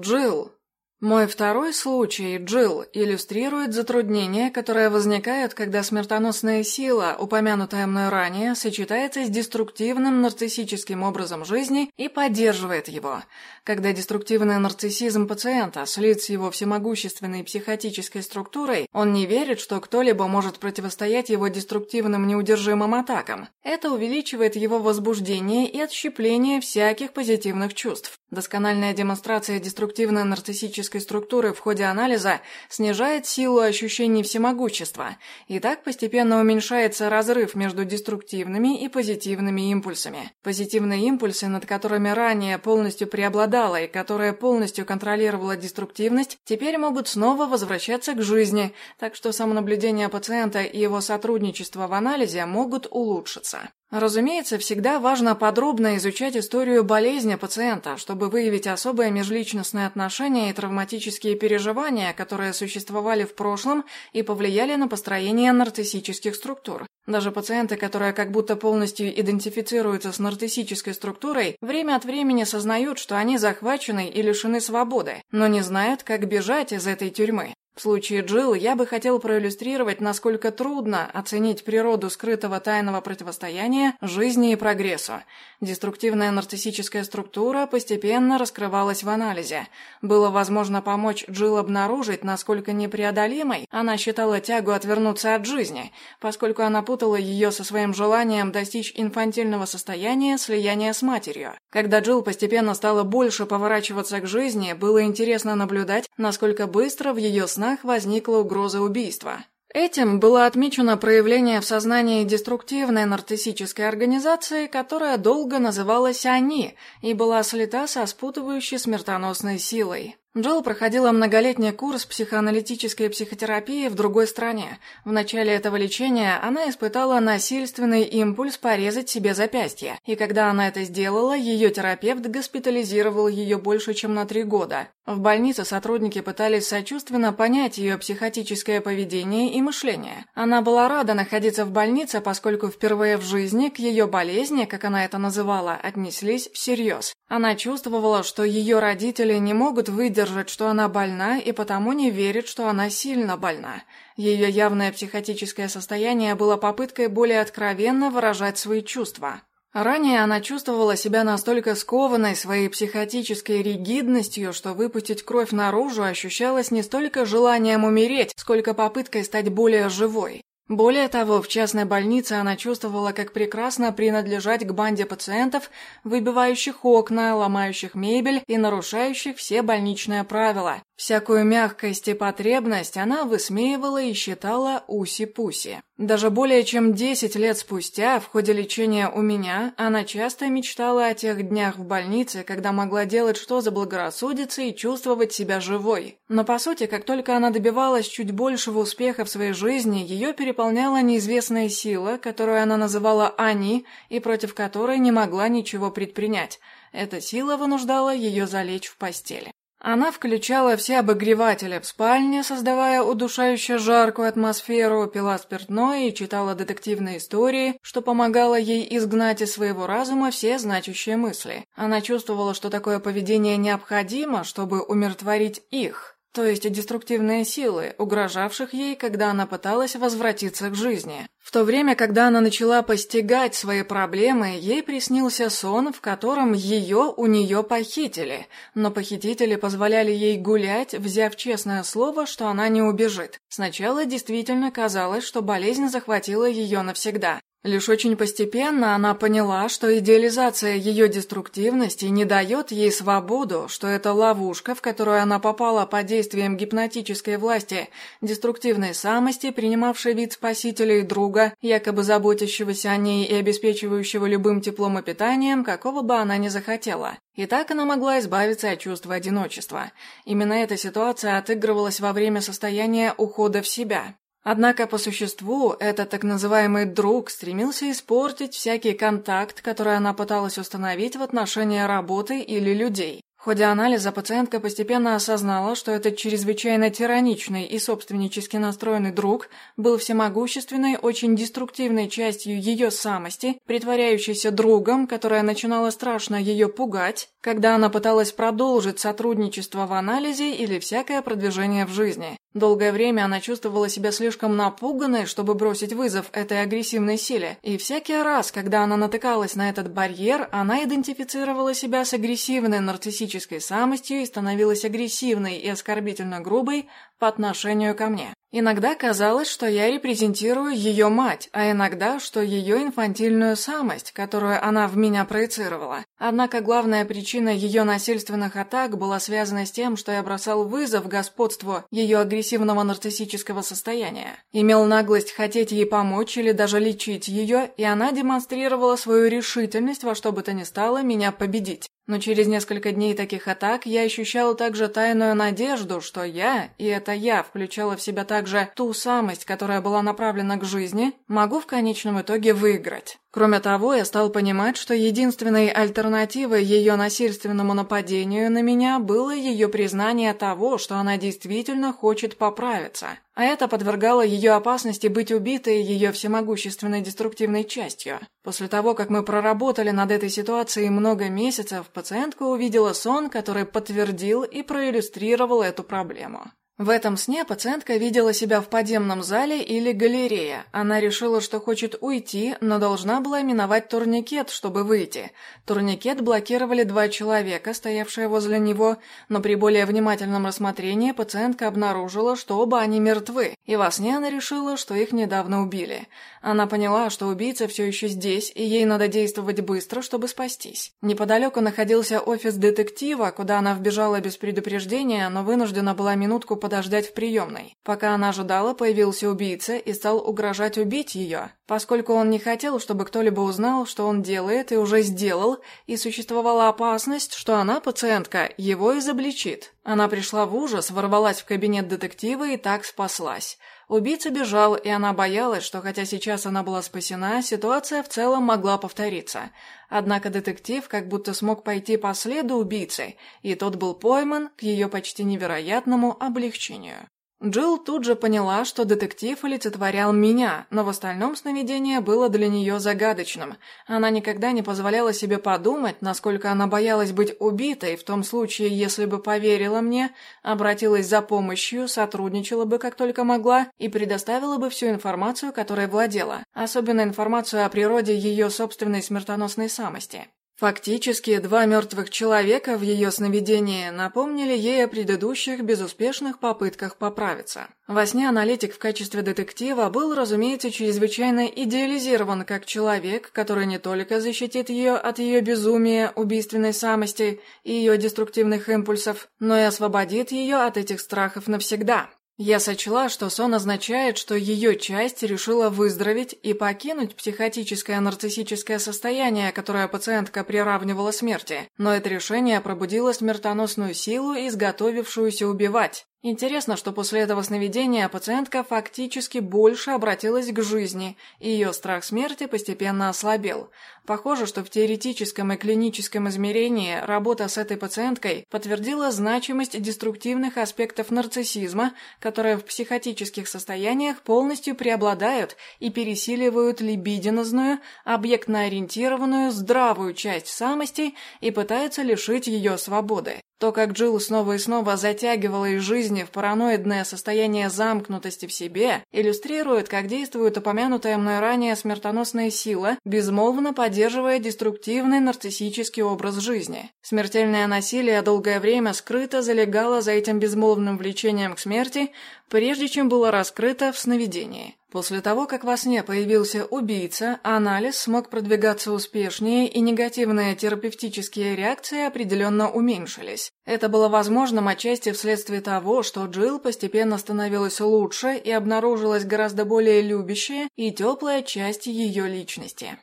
Джилл. Мой второй случай, Джилл, иллюстрирует затруднения, которые возникают, когда смертоносная сила, упомянутая мной ранее, сочетается с деструктивным нарциссическим образом жизни и поддерживает его. Когда деструктивный нарциссизм пациента слит с его всемогущественной психотической структурой, он не верит, что кто-либо может противостоять его деструктивным неудержимым атакам. Это увеличивает его возбуждение и отщепление всяких позитивных чувств. Доскональная демонстрация деструктивной нарциссической структуры в ходе анализа снижает силу ощущений всемогущества, и так постепенно уменьшается разрыв между деструктивными и позитивными импульсами. Позитивные импульсы, над которыми ранее полностью преобладала и которая полностью контролировала деструктивность, теперь могут снова возвращаться к жизни, так что самонаблюдение пациента и его сотрудничество в анализе могут улучшиться. Разумеется, всегда важно подробно изучать историю болезни пациента, чтобы выявить особые межличностные отношения и травматические переживания, которые существовали в прошлом и повлияли на построение нарциссических структур. Даже пациенты, которые как будто полностью идентифицируются с нарциссической структурой, время от времени сознают, что они захвачены и лишены свободы, но не знают, как бежать из этой тюрьмы. В случае Джилл я бы хотел проиллюстрировать, насколько трудно оценить природу скрытого тайного противостояния жизни и прогрессу. Деструктивная нарциссическая структура постепенно раскрывалась в анализе. Было возможно помочь Джилл обнаружить, насколько непреодолимой она считала тягу отвернуться от жизни, поскольку она путала ее со своим желанием достичь инфантильного состояния слияния с матерью. Когда Джилл постепенно стала больше поворачиваться к жизни, было интересно наблюдать, насколько быстро в ее снах снах возникла угроза убийства. Этим было отмечено проявление в сознании деструктивной нарциссической организации, которая долго называлась «Они» и была слита со спутывающей смертоносной силой. Джилл проходила многолетний курс психоаналитической психотерапии в другой стране. В начале этого лечения она испытала насильственный импульс порезать себе запястье, и когда она это сделала, ее терапевт госпитализировал ее больше, чем на три года. В больнице сотрудники пытались сочувственно понять ее психотическое поведение и мышление. Она была рада находиться в больнице, поскольку впервые в жизни к ее болезни, как она это называла, отнеслись всерьез. Она чувствовала, что ее родители не могут выдержать что она больна, и потому не верит, что она сильно больна. Ее явное психотическое состояние было попыткой более откровенно выражать свои чувства. Ранее она чувствовала себя настолько скованной своей психотической ригидностью, что выпустить кровь наружу ощущалось не столько желанием умереть, сколько попыткой стать более живой. Более того, в частной больнице она чувствовала, как прекрасно принадлежать к банде пациентов, выбивающих окна, ломающих мебель и нарушающих все больничные правила. Всякую мягкость и потребность она высмеивала и считала уси-пуси. Даже более чем 10 лет спустя, в ходе лечения у меня, она часто мечтала о тех днях в больнице, когда могла делать что заблагорассудится и чувствовать себя живой. Но по сути, как только она добивалась чуть большего успеха в своей жизни, ее переполняла неизвестная сила, которую она называла «они», и против которой не могла ничего предпринять. Эта сила вынуждала ее залечь в постели. Она включала все обогреватели в спальне, создавая удушающе жаркую атмосферу, пила спиртное и читала детективные истории, что помогало ей изгнать из своего разума все значащие мысли. Она чувствовала, что такое поведение необходимо, чтобы умиротворить их то есть деструктивные силы, угрожавших ей, когда она пыталась возвратиться к жизни. То время, когда она начала постигать свои проблемы, ей приснился сон, в котором ее у нее похитили, но похитители позволяли ей гулять, взяв честное слово, что она не убежит. Сначала действительно казалось, что болезнь захватила ее навсегда. Лишь очень постепенно она поняла, что идеализация ее деструктивности не дает ей свободу, что это ловушка, в которую она попала под действием гипнотической власти, деструктивной самости, принимавшей вид спасителя и друга, якобы заботящегося о ней и обеспечивающего любым теплом и питанием, какого бы она ни захотела. И так она могла избавиться от чувства одиночества. Именно эта ситуация отыгрывалась во время состояния ухода в себя. Однако по существу этот так называемый друг стремился испортить всякий контакт, который она пыталась установить в отношении работы или людей. В ходе анализа пациентка постепенно осознала, что этот чрезвычайно тираничный и собственнически настроенный друг был всемогущественной, очень деструктивной частью ее самости, притворяющейся другом, которая начинала страшно ее пугать, когда она пыталась продолжить сотрудничество в анализе или всякое продвижение в жизни. Долгое время она чувствовала себя слишком напуганной, чтобы бросить вызов этой агрессивной силе, и всякий раз, когда она натыкалась на этот барьер, она идентифицировала себя с агрессивной нарциссической самостью и становилась агрессивной и оскорбительно грубой по отношению ко мне. Иногда казалось, что я репрезентирую ее мать, а иногда, что ее инфантильную самость, которую она в меня проецировала. Однако главная причина ее насильственных атак была связана с тем, что я бросал вызов господству ее агрессивного нарциссического состояния. Имел наглость хотеть ей помочь или даже лечить ее, и она демонстрировала свою решительность во что бы то ни стало меня победить. Но через несколько дней таких атак я ощущала также тайную надежду, что я, и это я включала в себя также ту самость, которая была направлена к жизни, могу в конечном итоге выиграть. Кроме того, я стал понимать, что единственной альтернативой ее насильственному нападению на меня было ее признание того, что она действительно хочет поправиться. А это подвергало ее опасности быть убитой ее всемогущественной деструктивной частью. После того, как мы проработали над этой ситуацией много месяцев, пациентка увидела сон, который подтвердил и проиллюстрировал эту проблему. В этом сне пациентка видела себя в подземном зале или галерее. Она решила, что хочет уйти, но должна была миновать турникет, чтобы выйти. Турникет блокировали два человека, стоявшие возле него, но при более внимательном рассмотрении пациентка обнаружила, что оба они мертвы, и во сне она решила, что их недавно убили. Она поняла, что убийца все еще здесь, и ей надо действовать быстро, чтобы спастись. Неподалеку находился офис детектива, куда она вбежала без предупреждения, но вынуждена была минутку подождать в приемной. Пока она ожидала, появился убийца и стал угрожать убить ее, поскольку он не хотел, чтобы кто-либо узнал, что он делает и уже сделал, и существовала опасность, что она, пациентка, его изобличит. Она пришла в ужас, ворвалась в кабинет детектива и так спаслась. Убийца бежал, и она боялась, что хотя сейчас она была спасена, ситуация в целом могла повториться. Однако детектив как будто смог пойти по следу убийцы, и тот был пойман к ее почти невероятному облегчению. Джилл тут же поняла, что детектив олицетворял меня, но в остальном сновидение было для нее загадочным. Она никогда не позволяла себе подумать, насколько она боялась быть убитой, в том случае, если бы поверила мне, обратилась за помощью, сотрудничала бы как только могла и предоставила бы всю информацию, которой владела, особенно информацию о природе ее собственной смертоносной самости. Фактически, два мертвых человека в ее сновидении напомнили ей о предыдущих безуспешных попытках поправиться. Во сне аналитик в качестве детектива был, разумеется, чрезвычайно идеализирован как человек, который не только защитит ее от ее безумия, убийственной самости и ее деструктивных импульсов, но и освободит ее от этих страхов навсегда. Я сочла, что сон означает, что ее часть решила выздороветь и покинуть психотическое нарциссическое состояние, которое пациентка приравнивала смерти, но это решение пробудило смертоносную силу, изготовившуюся убивать. Интересно, что после этого сновидения пациентка фактически больше обратилась к жизни, и ее страх смерти постепенно ослабел. Похоже, что в теоретическом и клиническом измерении работа с этой пациенткой подтвердила значимость деструктивных аспектов нарциссизма, которые в психотических состояниях полностью преобладают и пересиливают либидинозную, объектно-ориентированную, здравую часть самости и пытаются лишить ее свободы. То, как Джилл снова и снова затягивала из жизни в параноидное состояние замкнутости в себе, иллюстрирует, как действует упомянутая мной ранее смертоносная сила, безмолвно поддерживая деструктивный нарциссический образ жизни. Смертельное насилие долгое время скрыто залегало за этим безмолвным влечением к смерти, прежде чем было раскрыто в сновидении. После того, как во сне появился убийца, анализ смог продвигаться успешнее, и негативные терапевтические реакции определенно уменьшились. Это было возможным отчасти вследствие того, что Джилл постепенно становилась лучше и обнаружилась гораздо более любящая и теплая часть ее личности.